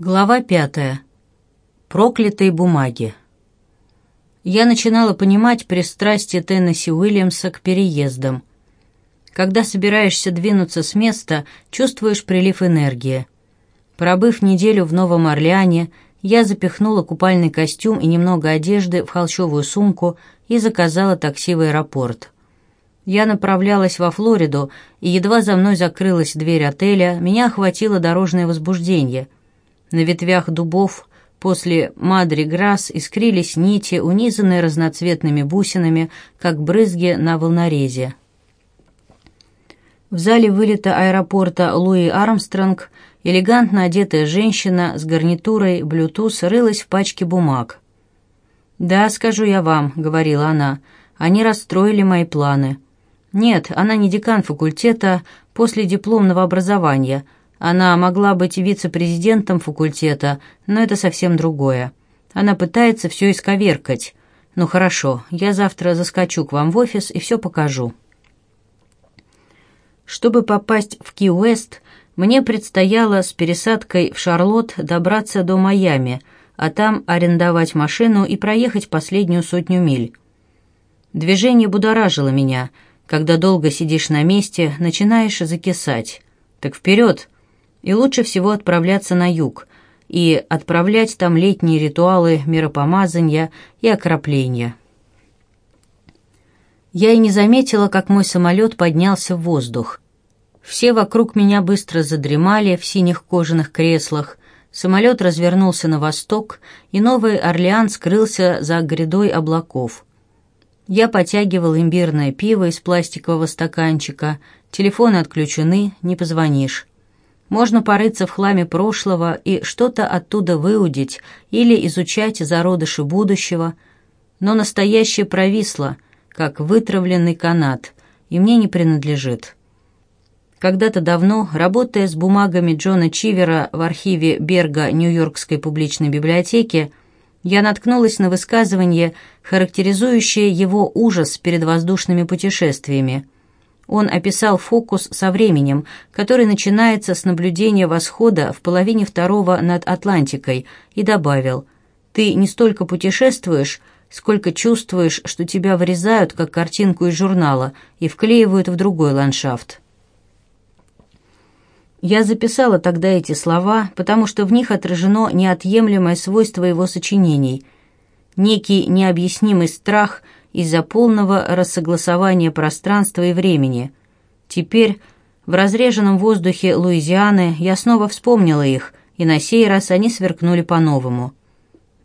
Глава пятая. Проклятые бумаги. Я начинала понимать пристрастие Теннесси Уильямса к переездам. Когда собираешься двинуться с места, чувствуешь прилив энергии. Пробыв неделю в Новом Орлеане, я запихнула купальный костюм и немного одежды в холщовую сумку и заказала такси в аэропорт. Я направлялась во Флориду, и едва за мной закрылась дверь отеля, меня охватило дорожное возбуждение – на ветвях дубов после Мадри Грасс искрились нити, унизанные разноцветными бусинами, как брызги на волнорезе. В зале вылета аэропорта Луи Армстронг элегантно одетая женщина с гарнитурой Bluetooth рылась в пачке бумаг. «Да, скажу я вам», — говорила она, — «они расстроили мои планы». Нет, она не декан факультета после дипломного образования, она могла быть вице-президентом факультета, но это совсем другое. Она пытается все исковеркать. Ну хорошо, я завтра заскочу к вам в офис и все покажу. Чтобы попасть в Ки-Уэст, мне предстояло с пересадкой в Шарлотт добраться до Майами, а там арендовать машину и проехать последнюю сотню миль. Движение будоражило меня. Когда долго сидишь на месте, начинаешь закисать. Так вперед! И лучше всего отправляться на юг и отправлять там летние ритуалы миропомазания и окропления. Я и не заметила, как мой самолет поднялся в воздух. Все вокруг меня быстро задремали в синих кожаных креслах, самолет развернулся на восток, и Новый Орлеан скрылся за грядой облаков. Я потягивал имбирное пиво из пластикового стаканчика, телефоны отключены, не позвонишь. Можно порыться в хламе прошлого и что-то оттуда выудить или изучать зародыши будущего, но настоящее провисло, как вытравленный канат, и мне не принадлежит. Когда-то давно, работая с бумагами Джона Чивера в архиве Берга Нью-Йоркской публичной библиотеки, я наткнулась на высказывание, характеризующее его ужас перед воздушными путешествиями – он описал фокус со временем, который начинается с наблюдения восхода в половине второго над Атлантикой, и добавил «Ты не столько путешествуешь, сколько чувствуешь, что тебя вырезают, как картинку из журнала, и вклеивают в другой ландшафт». Я записала тогда эти слова, потому что в них отражено неотъемлемое свойство его сочинений, некий необъяснимый страх – из-за полного рассогласования пространства и времени. Теперь в разреженном воздухе Луизианы я снова вспомнила их, и на сей раз они сверкнули по-новому.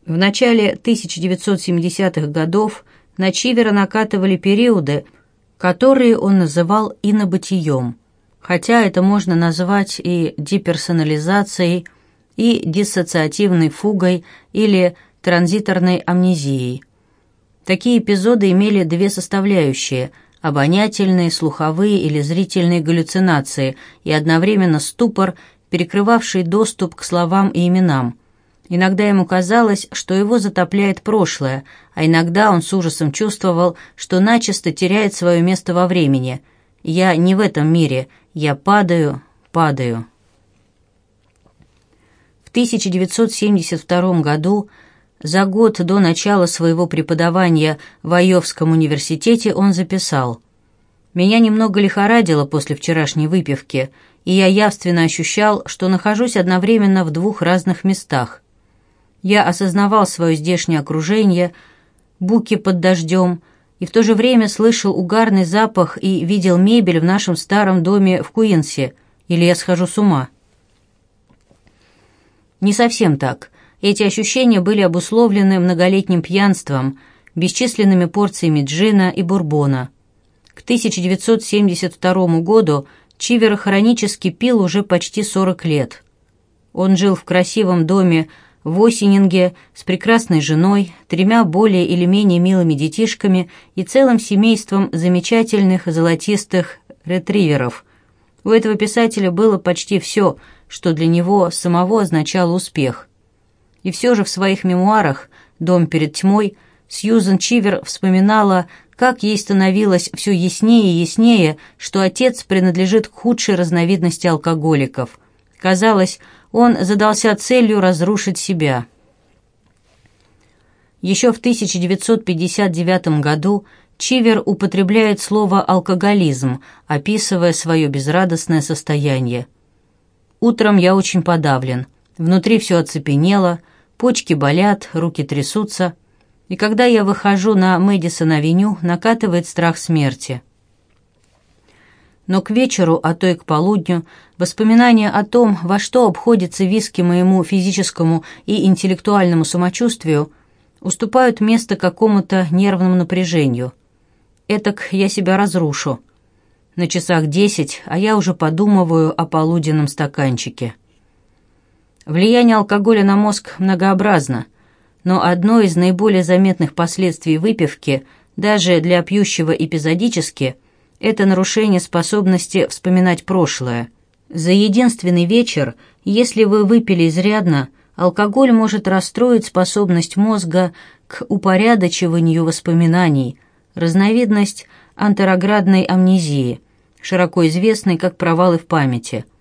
В начале 1970-х годов на Чивера накатывали периоды, которые он называл инобытием, хотя это можно назвать и деперсонализацией, и диссоциативной фугой или транзиторной амнезией – Такие эпизоды имели две составляющие – обонятельные, слуховые или зрительные галлюцинации и одновременно ступор, перекрывавший доступ к словам и именам. Иногда ему казалось, что его затопляет прошлое, а иногда он с ужасом чувствовал, что начисто теряет свое место во времени. «Я не в этом мире, я падаю, падаю». В 1972 году за год до начала своего преподавания в Айовском университете он записал «Меня немного лихорадило после вчерашней выпивки, и я явственно ощущал, что нахожусь одновременно в двух разных местах. Я осознавал свое здешнее окружение, буки под дождем, и в то же время слышал угарный запах и видел мебель в нашем старом доме в Куинсе, или я схожу с ума». Не совсем так – эти ощущения были обусловлены многолетним пьянством, бесчисленными порциями джина и бурбона. К 1972 году Чивер хронически пил уже почти 40 лет. Он жил в красивом доме в Осенинге с прекрасной женой, тремя более или менее милыми детишками и целым семейством замечательных золотистых ретриверов. У этого писателя было почти все, что для него самого означало успех. И все же в своих мемуарах «Дом перед тьмой» Сьюзен Чивер вспоминала, как ей становилось все яснее и яснее, что отец принадлежит к худшей разновидности алкоголиков. Казалось, он задался целью разрушить себя. Еще в 1959 году Чивер употребляет слово «алкоголизм», описывая свое безрадостное состояние. «Утром я очень подавлен. Внутри все оцепенело, почки болят, руки трясутся, и когда я выхожу на Мэдисон-авеню, накатывает страх смерти. Но к вечеру, а то и к полудню, воспоминания о том, во что обходится виски моему физическому и интеллектуальному самочувствию, уступают место какому-то нервному напряжению. Этак я себя разрушу. На часах десять, а я уже подумываю о полуденном стаканчике. Влияние алкоголя на мозг многообразно, но одно из наиболее заметных последствий выпивки, даже для пьющего эпизодически, это нарушение способности вспоминать прошлое. За единственный вечер, если вы выпили изрядно, алкоголь может расстроить способность мозга к упорядочиванию воспоминаний, разновидность антероградной амнезии, широко известной как провалы в памяти –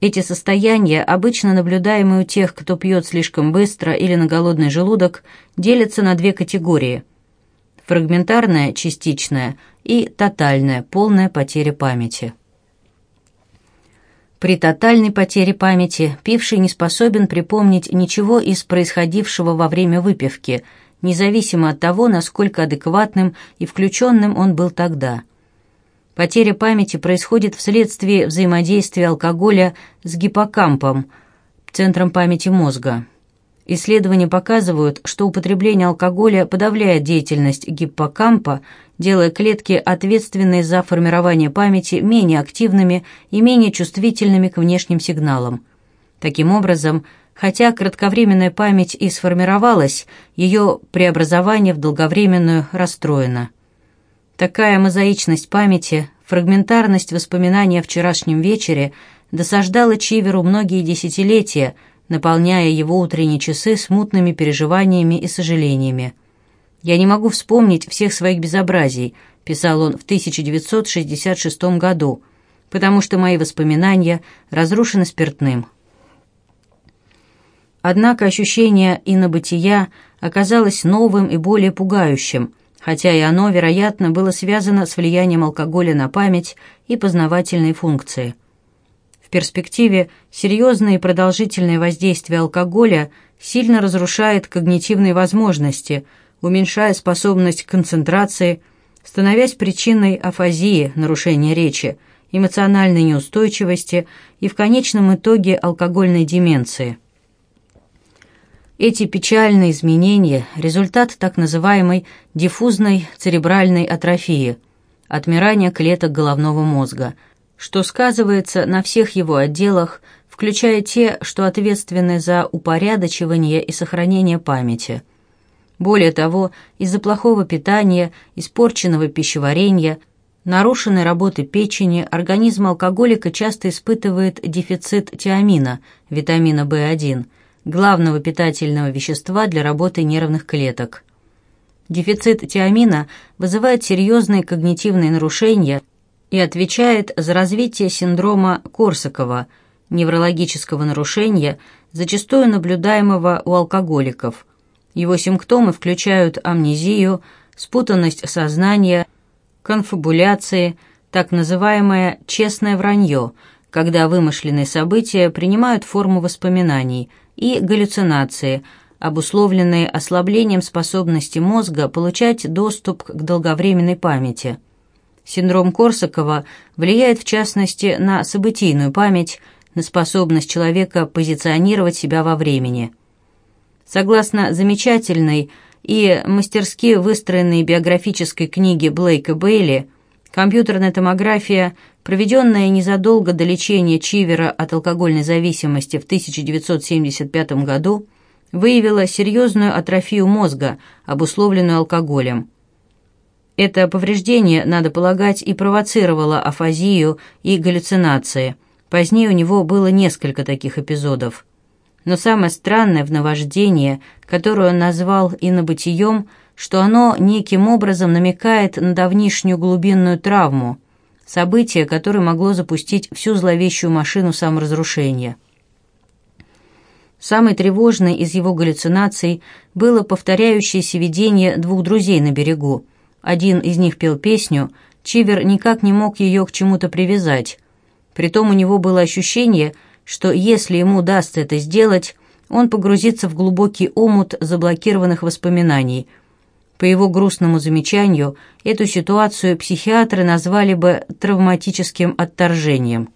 эти состояния, обычно наблюдаемые у тех, кто пьет слишком быстро или на голодный желудок, делятся на две категории – фрагментарная, частичная и тотальная, полная потеря памяти. При тотальной потере памяти пивший не способен припомнить ничего из происходившего во время выпивки, независимо от того, насколько адекватным и включенным он был тогда – Потеря памяти происходит вследствие взаимодействия алкоголя с гиппокампом, центром памяти мозга. Исследования показывают, что употребление алкоголя подавляет деятельность гиппокампа, делая клетки, ответственные за формирование памяти, менее активными и менее чувствительными к внешним сигналам. Таким образом, хотя кратковременная память и сформировалась, ее преобразование в долговременную расстроено. Такая мозаичность памяти, фрагментарность воспоминаний о вчерашнем вечере досаждала Чиверу многие десятилетия, наполняя его утренние часы смутными переживаниями и сожалениями. «Я не могу вспомнить всех своих безобразий», — писал он в 1966 году, «потому что мои воспоминания разрушены спиртным». Однако ощущение инобытия оказалось новым и более пугающим — хотя и оно, вероятно, было связано с влиянием алкоголя на память и познавательные функции. В перспективе серьезное и продолжительное воздействие алкоголя сильно разрушает когнитивные возможности, уменьшая способность к концентрации, становясь причиной афазии, нарушения речи, эмоциональной неустойчивости и в конечном итоге алкогольной деменции – эти печальные изменения – результат так называемой диффузной церебральной атрофии, отмирания клеток головного мозга, что сказывается на всех его отделах, включая те, что ответственны за упорядочивание и сохранение памяти. Более того, из-за плохого питания, испорченного пищеварения, нарушенной работы печени, организм алкоголика часто испытывает дефицит тиамина, витамина В1, главного питательного вещества для работы нервных клеток. Дефицит тиамина вызывает серьезные когнитивные нарушения и отвечает за развитие синдрома Корсакова, неврологического нарушения, зачастую наблюдаемого у алкоголиков. Его симптомы включают амнезию, спутанность сознания, конфабуляции, так называемое «честное вранье», когда вымышленные события принимают форму воспоминаний – и галлюцинации, обусловленные ослаблением способности мозга получать доступ к долговременной памяти. Синдром Корсакова влияет в частности на событийную память, на способность человека позиционировать себя во времени. Согласно замечательной и мастерски выстроенной биографической книге Блейка Бейли, компьютерная томография проведенная незадолго до лечения Чивера от алкогольной зависимости в 1975 году, выявила серьезную атрофию мозга, обусловленную алкоголем. Это повреждение, надо полагать, и провоцировало афазию и галлюцинации. Позднее у него было несколько таких эпизодов. Но самое странное в наваждении, которое он назвал инобытием, что оно неким образом намекает на давнишнюю глубинную травму – событие, которое могло запустить всю зловещую машину саморазрушения. Самой тревожной из его галлюцинаций было повторяющееся видение двух друзей на берегу. Один из них пел песню, Чивер никак не мог ее к чему-то привязать. Притом у него было ощущение, что если ему удастся это сделать, он погрузится в глубокий омут заблокированных воспоминаний. По его грустному замечанию, эту ситуацию психиатры назвали бы травматическим отторжением.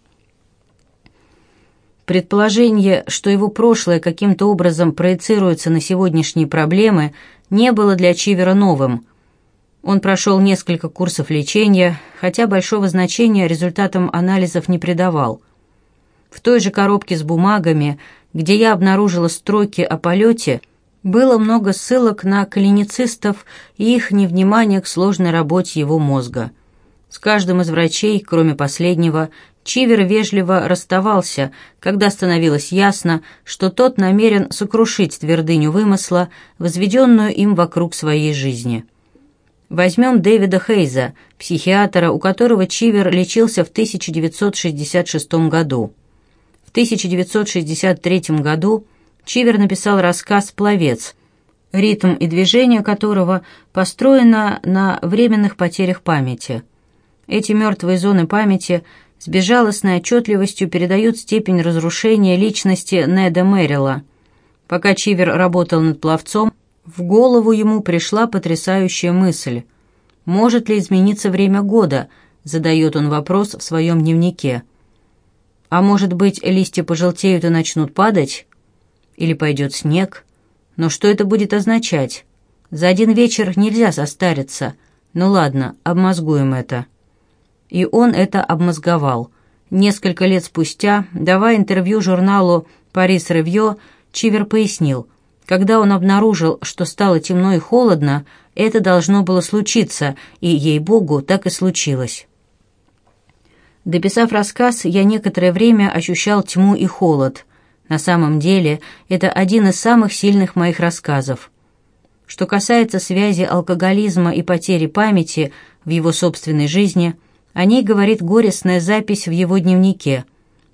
Предположение, что его прошлое каким-то образом проецируется на сегодняшние проблемы, не было для Чивера новым. Он прошел несколько курсов лечения, хотя большого значения результатам анализов не придавал. В той же коробке с бумагами, где я обнаружила строки о полете, было много ссылок на клиницистов и их невнимание к сложной работе его мозга. С каждым из врачей, кроме последнего, Чивер вежливо расставался, когда становилось ясно, что тот намерен сокрушить твердыню вымысла, возведенную им вокруг своей жизни. Возьмем Дэвида Хейза, психиатра, у которого Чивер лечился в 1966 году. В 1963 году Чивер написал рассказ «Пловец», ритм и движение которого построено на временных потерях памяти. Эти мертвые зоны памяти – с безжалостной отчетливостью передают степень разрушения личности Неда Мэрила. Пока Чивер работал над пловцом, в голову ему пришла потрясающая мысль. «Может ли измениться время года?» – задает он вопрос в своем дневнике. «А может быть, листья пожелтеют и начнут падать? Или пойдет снег? Но что это будет означать? За один вечер нельзя состариться. Ну ладно, обмозгуем это» и он это обмозговал. Несколько лет спустя, давая интервью журналу «Парис Ревье», Чивер пояснил, когда он обнаружил, что стало темно и холодно, это должно было случиться, и, ей-богу, так и случилось. Дописав рассказ, я некоторое время ощущал тьму и холод. На самом деле, это один из самых сильных моих рассказов. Что касается связи алкоголизма и потери памяти в его собственной жизни – о ней говорит горестная запись в его дневнике.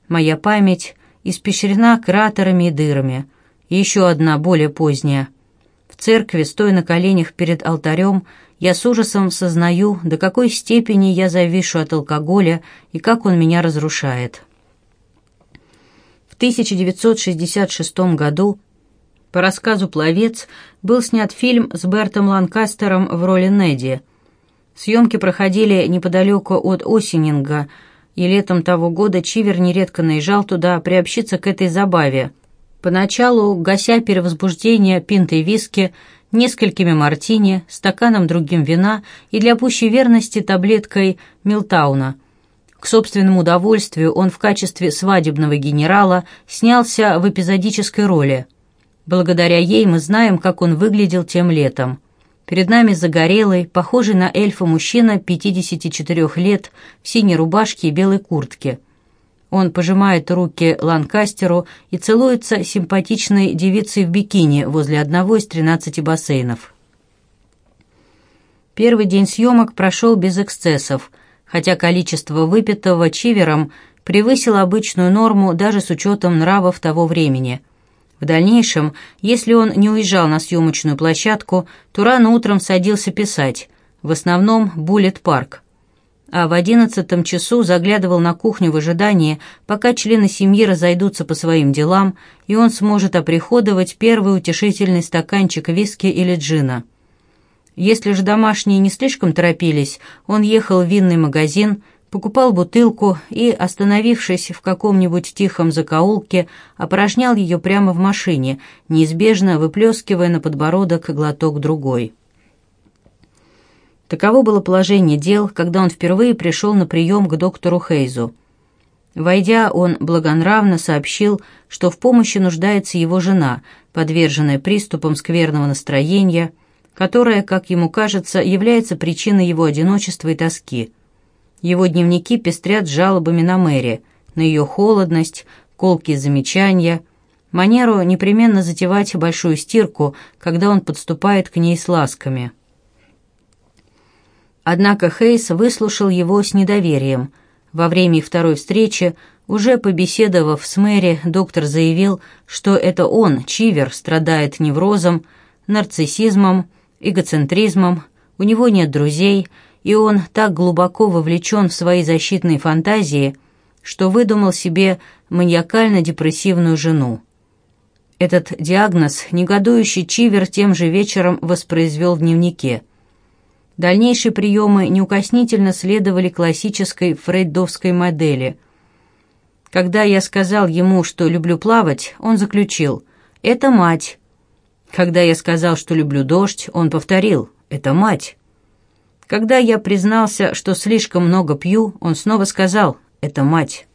«Моя память испещрена кратерами и дырами». Еще одна, более поздняя. В церкви, стоя на коленях перед алтарем, я с ужасом сознаю, до какой степени я завишу от алкоголя и как он меня разрушает. В 1966 году по рассказу «Пловец» был снят фильм с Бертом Ланкастером в роли Неди – Съемки проходили неподалеку от Осенинга, и летом того года Чивер нередко наезжал туда приобщиться к этой забаве. Поначалу, гася перевозбуждение пинтой виски, несколькими мартини, стаканом другим вина и для пущей верности таблеткой Милтауна. К собственному удовольствию он в качестве свадебного генерала снялся в эпизодической роли. Благодаря ей мы знаем, как он выглядел тем летом. Перед нами загорелый, похожий на эльфа мужчина 54 лет в синей рубашке и белой куртке. Он пожимает руки Ланкастеру и целуется симпатичной девицей в бикини возле одного из 13 бассейнов. Первый день съемок прошел без эксцессов, хотя количество выпитого чивером превысило обычную норму даже с учетом нравов того времени – в дальнейшем, если он не уезжал на съемочную площадку, то рано утром садился писать, в основном «Буллет-парк». А в одиннадцатом часу заглядывал на кухню в ожидании, пока члены семьи разойдутся по своим делам, и он сможет оприходовать первый утешительный стаканчик виски или джина. Если же домашние не слишком торопились, он ехал в винный магазин – покупал бутылку и, остановившись в каком-нибудь тихом закоулке, опорожнял ее прямо в машине, неизбежно выплескивая на подбородок глоток другой. Таково было положение дел, когда он впервые пришел на прием к доктору Хейзу. Войдя, он благонравно сообщил, что в помощи нуждается его жена, подверженная приступам скверного настроения, которая, как ему кажется, является причиной его одиночества и тоски – его дневники пестрят жалобами на Мэри, на ее холодность, колкие замечания, манеру непременно затевать большую стирку, когда он подступает к ней с ласками. Однако Хейс выслушал его с недоверием. Во время их второй встречи, уже побеседовав с Мэри, доктор заявил, что это он, Чивер, страдает неврозом, нарциссизмом, эгоцентризмом, у него нет друзей, и он так глубоко вовлечен в свои защитные фантазии, что выдумал себе маниакально-депрессивную жену. Этот диагноз негодующий Чивер тем же вечером воспроизвел в дневнике. Дальнейшие приемы неукоснительно следовали классической фрейдовской модели. Когда я сказал ему, что люблю плавать, он заключил «Это мать». Когда я сказал, что люблю дождь, он повторил «Это мать». Когда я признался, что слишком много пью, он снова сказал «Это мать».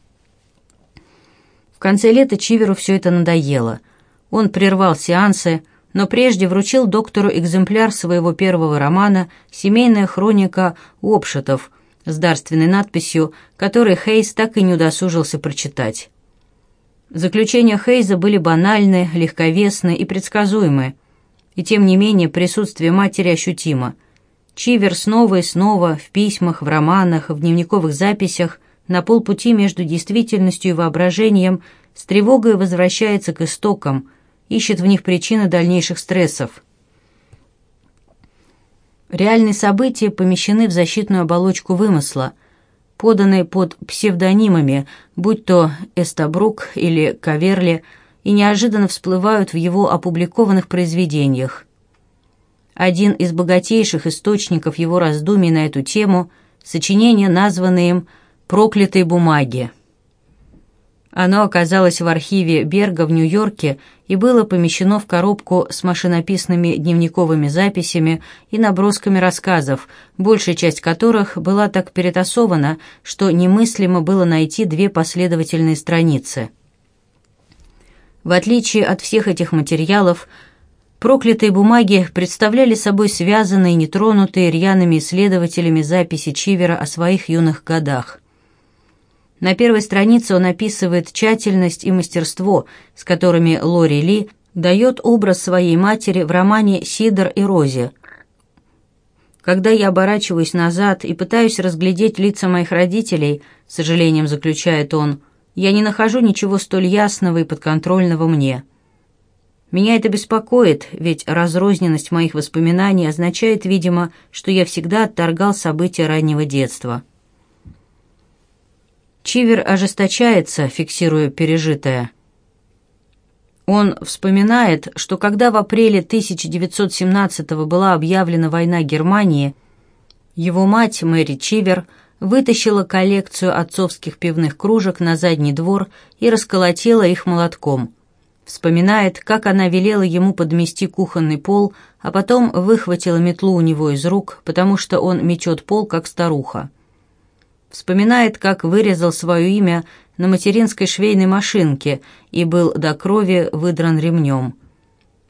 В конце лета Чиверу все это надоело – он прервал сеансы, но прежде вручил доктору экземпляр своего первого романа «Семейная хроника Обшетов» с дарственной надписью, который Хейс так и не удосужился прочитать. Заключения Хейза были банальны, легковесны и предсказуемы, и тем не менее присутствие матери ощутимо. Чивер снова и снова в письмах, в романах, в дневниковых записях на полпути между действительностью и воображением с тревогой возвращается к истокам – ищет в них причины дальнейших стрессов. Реальные события помещены в защитную оболочку вымысла, поданные под псевдонимами, будь то Эстабрук или Каверли, и неожиданно всплывают в его опубликованных произведениях. Один из богатейших источников его раздумий на эту тему – сочинение, названное им «Проклятые бумаги». Оно оказалось в архиве Берга в Нью-Йорке и было помещено в коробку с машинописными дневниковыми записями и набросками рассказов, большая часть которых была так перетасована, что немыслимо было найти две последовательные страницы. В отличие от всех этих материалов, проклятые бумаги представляли собой связанные, нетронутые рьяными исследователями записи Чивера о своих юных годах. На первой странице он описывает тщательность и мастерство, с которыми Лори Ли дает образ своей матери в романе «Сидор и Рози». Когда я оборачиваюсь назад и пытаюсь разглядеть лица моих родителей, с сожалением заключает он, я не нахожу ничего столь ясного и подконтрольного мне. Меня это беспокоит, ведь разрозненность моих воспоминаний означает, видимо, что я всегда отторгал события раннего детства. Чивер ожесточается, фиксируя пережитое. Он вспоминает, что когда в апреле 1917 была объявлена война Германии, его мать, Мэри Чивер, вытащила коллекцию отцовских пивных кружек на задний двор и расколотила их молотком. Вспоминает, как она велела ему подмести кухонный пол, а потом выхватила метлу у него из рук, потому что он мечет пол, как старуха. Вспоминает, как вырезал свое имя на материнской швейной машинке и был до крови выдран ремнем.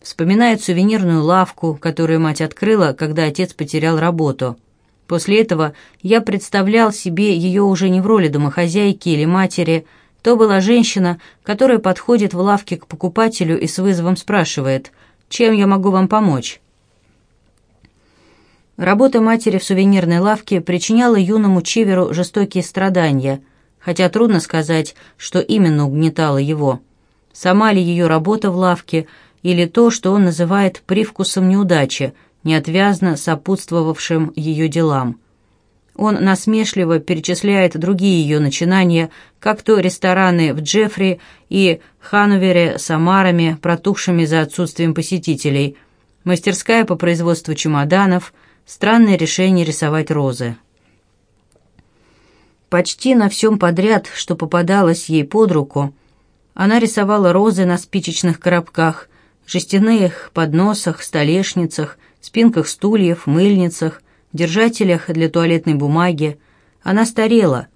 Вспоминает сувенирную лавку, которую мать открыла, когда отец потерял работу. После этого я представлял себе ее уже не в роли домохозяйки или матери. То была женщина, которая подходит в лавке к покупателю и с вызовом спрашивает «Чем я могу вам помочь?» Работа матери в сувенирной лавке причиняла юному Чиверу жестокие страдания, хотя трудно сказать, что именно угнетало его. Сама ли ее работа в лавке или то, что он называет привкусом неудачи, неотвязно сопутствовавшим ее делам. Он насмешливо перечисляет другие ее начинания, как то рестораны в Джеффри и Ханновере с омарами, протухшими за отсутствием посетителей, мастерская по производству чемоданов – Странное решение рисовать розы. Почти на всем подряд, что попадалось ей под руку, она рисовала розы на спичечных коробках, жестяных подносах, столешницах, спинках стульев, мыльницах, держателях для туалетной бумаги. Она старела,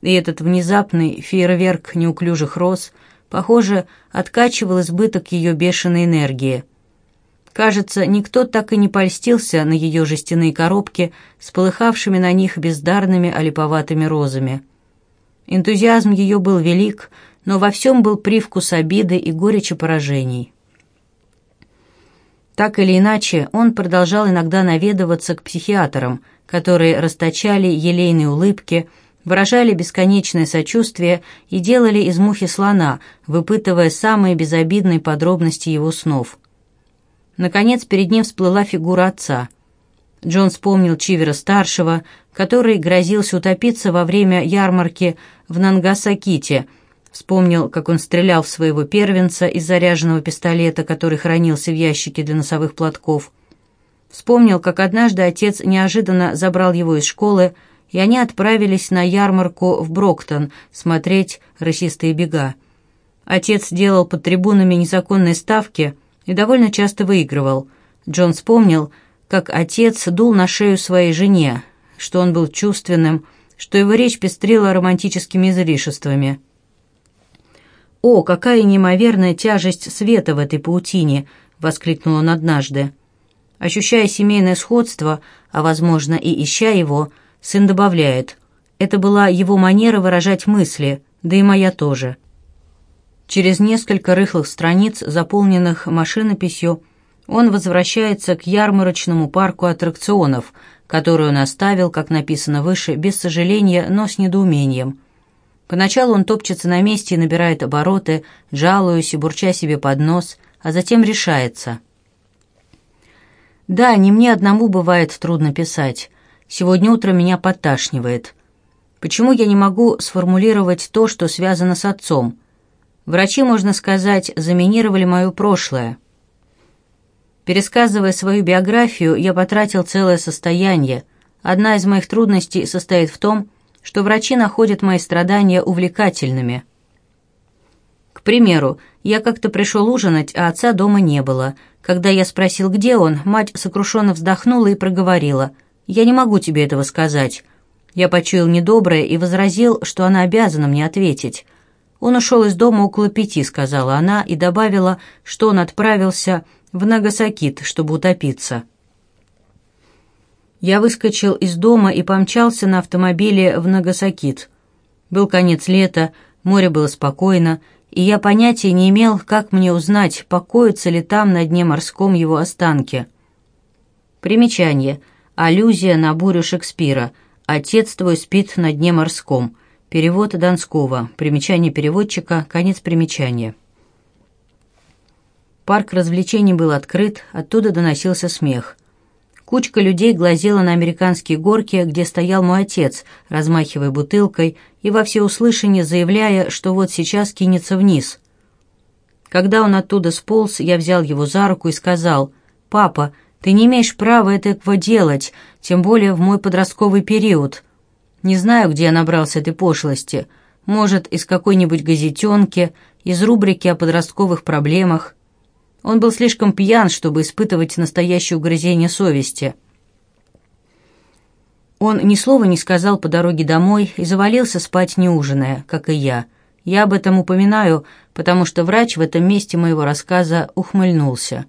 и этот внезапный фейерверк неуклюжих роз, похоже, откачивал избыток ее бешеной энергии – Кажется, никто так и не польстился на ее жестяные коробки с полыхавшими на них бездарными олиповатыми розами. Энтузиазм ее был велик, но во всем был привкус обиды и горечи поражений. Так или иначе, он продолжал иногда наведываться к психиатрам, которые расточали елейные улыбки, выражали бесконечное сочувствие и делали из мухи слона, выпытывая самые безобидные подробности его снов. Наконец перед ним всплыла фигура отца. Джон вспомнил Чивера-старшего, который грозился утопиться во время ярмарки в Нангасаките, вспомнил, как он стрелял в своего первенца из заряженного пистолета, который хранился в ящике для носовых платков. Вспомнил, как однажды отец неожиданно забрал его из школы, и они отправились на ярмарку в Броктон смотреть «Расистые бега». Отец делал под трибунами незаконные ставки и довольно часто выигрывал. Джон вспомнил, как отец дул на шею своей жене, что он был чувственным, что его речь пестрила романтическими излишествами. «О, какая неимоверная тяжесть света в этой паутине!» — воскликнул он однажды. Ощущая семейное сходство, а, возможно, и ища его, — Сын добавляет, это была его манера выражать мысли, да и моя тоже. Через несколько рыхлых страниц, заполненных машинописью, он возвращается к ярмарочному парку аттракционов, который он оставил, как написано выше, без сожаления, но с недоумением. Поначалу он топчется на месте и набирает обороты, жалуясь и бурча себе под нос, а затем решается. «Да, не мне одному бывает трудно писать. Сегодня утром меня подташнивает. Почему я не могу сформулировать то, что связано с отцом? Врачи, можно сказать, заминировали мое прошлое. Пересказывая свою биографию, я потратил целое состояние. Одна из моих трудностей состоит в том, что врачи находят мои страдания увлекательными. К примеру, я как-то пришел ужинать, а отца дома не было. Когда я спросил, где он, мать сокрушенно вздохнула и проговорила – «Я не могу тебе этого сказать». Я почуял недоброе и возразил, что она обязана мне ответить. «Он ушел из дома около пяти», — сказала она, и добавила, что он отправился в Нагасакит, чтобы утопиться. Я выскочил из дома и помчался на автомобиле в Нагасакит. Был конец лета, море было спокойно, и я понятия не имел, как мне узнать, покоятся ли там на дне морском его останки. Примечание — Аллюзия на бурю Шекспира. «Отец твой спит на дне морском». Перевод Донского. Примечание переводчика. Конец примечания. Парк развлечений был открыт, оттуда доносился смех. Кучка людей глазела на американские горки, где стоял мой отец, размахивая бутылкой и во всеуслышание заявляя, что вот сейчас кинется вниз. Когда он оттуда сполз, я взял его за руку и сказал, «Папа, ты не имеешь права этого делать, тем более в мой подростковый период. Не знаю, где я набрался этой пошлости. Может, из какой-нибудь газетенки, из рубрики о подростковых проблемах. Он был слишком пьян, чтобы испытывать настоящее угрызение совести. Он ни слова не сказал по дороге домой и завалился спать не ужиная, как и я. Я об этом упоминаю, потому что врач в этом месте моего рассказа ухмыльнулся.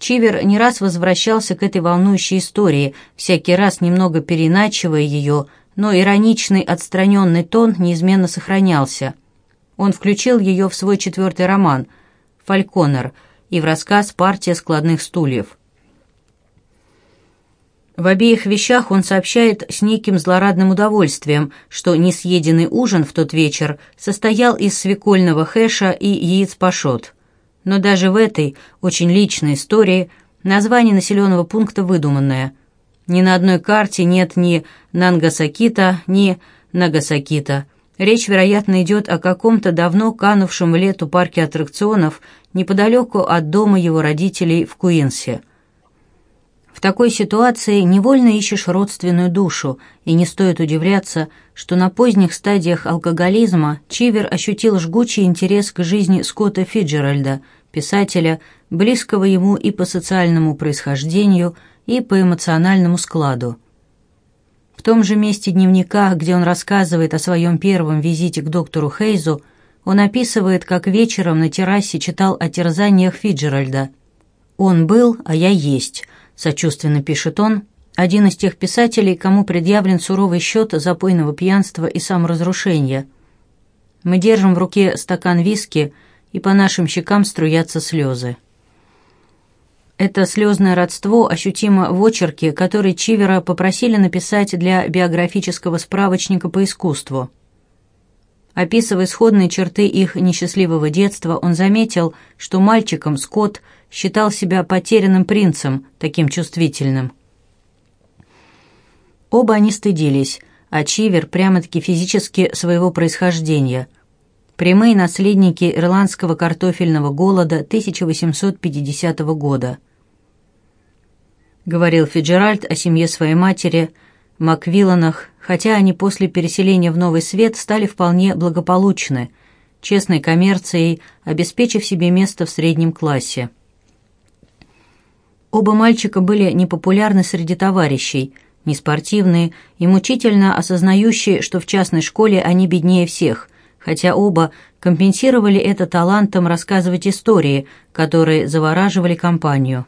Чивер не раз возвращался к этой волнующей истории, всякий раз немного переначивая ее, но ироничный отстраненный тон неизменно сохранялся. Он включил ее в свой четвертый роман «Фальконер» и в рассказ «Партия складных стульев». В обеих вещах он сообщает с неким злорадным удовольствием, что несъеденный ужин в тот вечер состоял из свекольного хэша и яиц пашот – но даже в этой очень личной истории название населенного пункта выдуманное. Ни на одной карте нет ни Нангасакита, ни Нагасакита. Речь, вероятно, идет о каком-то давно канувшем в лету парке аттракционов неподалеку от дома его родителей в Куинсе. В такой ситуации невольно ищешь родственную душу, и не стоит удивляться, что на поздних стадиях алкоголизма Чивер ощутил жгучий интерес к жизни Скотта Фиджеральда, писателя, близкого ему и по социальному происхождению, и по эмоциональному складу. В том же месте дневника, где он рассказывает о своем первом визите к доктору Хейзу, он описывает, как вечером на террасе читал о терзаниях Фиджеральда. «Он был, а я есть», — сочувственно пишет он, один из тех писателей, кому предъявлен суровый счет запойного пьянства и саморазрушения. Мы держим в руке стакан виски — и по нашим щекам струятся слезы. Это слезное родство ощутимо в очерке, который Чивера попросили написать для биографического справочника по искусству. Описывая исходные черты их несчастливого детства, он заметил, что мальчиком Скотт считал себя потерянным принцем, таким чувствительным. Оба они стыдились, а Чивер прямо-таки физически своего происхождения – прямые наследники ирландского картофельного голода 1850 года – говорил Фиджеральд о семье своей матери, Маквилланах, хотя они после переселения в Новый Свет стали вполне благополучны, честной коммерцией, обеспечив себе место в среднем классе. Оба мальчика были непопулярны среди товарищей, неспортивные и мучительно осознающие, что в частной школе они беднее всех, хотя оба компенсировали это талантом рассказывать истории, которые завораживали компанию.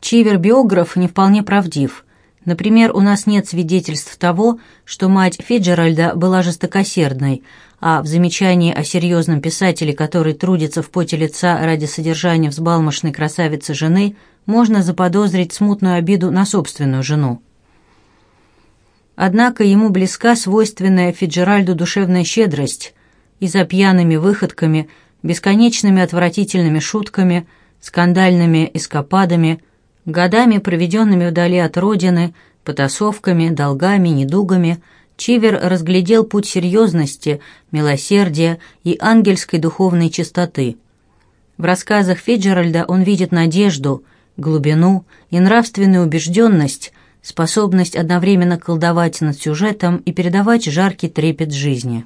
Чивер-биограф не вполне правдив. Например, у нас нет свидетельств того, что мать Фиджеральда была жестокосердной, а в замечании о серьезном писателе, который трудится в поте лица ради содержания взбалмошной красавицы жены, можно заподозрить смутную обиду на собственную жену. Однако ему близка свойственная Фиджеральду душевная щедрость, и за пьяными выходками, бесконечными отвратительными шутками, скандальными эскападами – Годами, проведенными вдали от родины, потасовками, долгами, недугами, Чивер разглядел путь серьезности, милосердия и ангельской духовной чистоты. В рассказах Фиджеральда он видит надежду, глубину и нравственную убежденность, способность одновременно колдовать над сюжетом и передавать жаркий трепет жизни.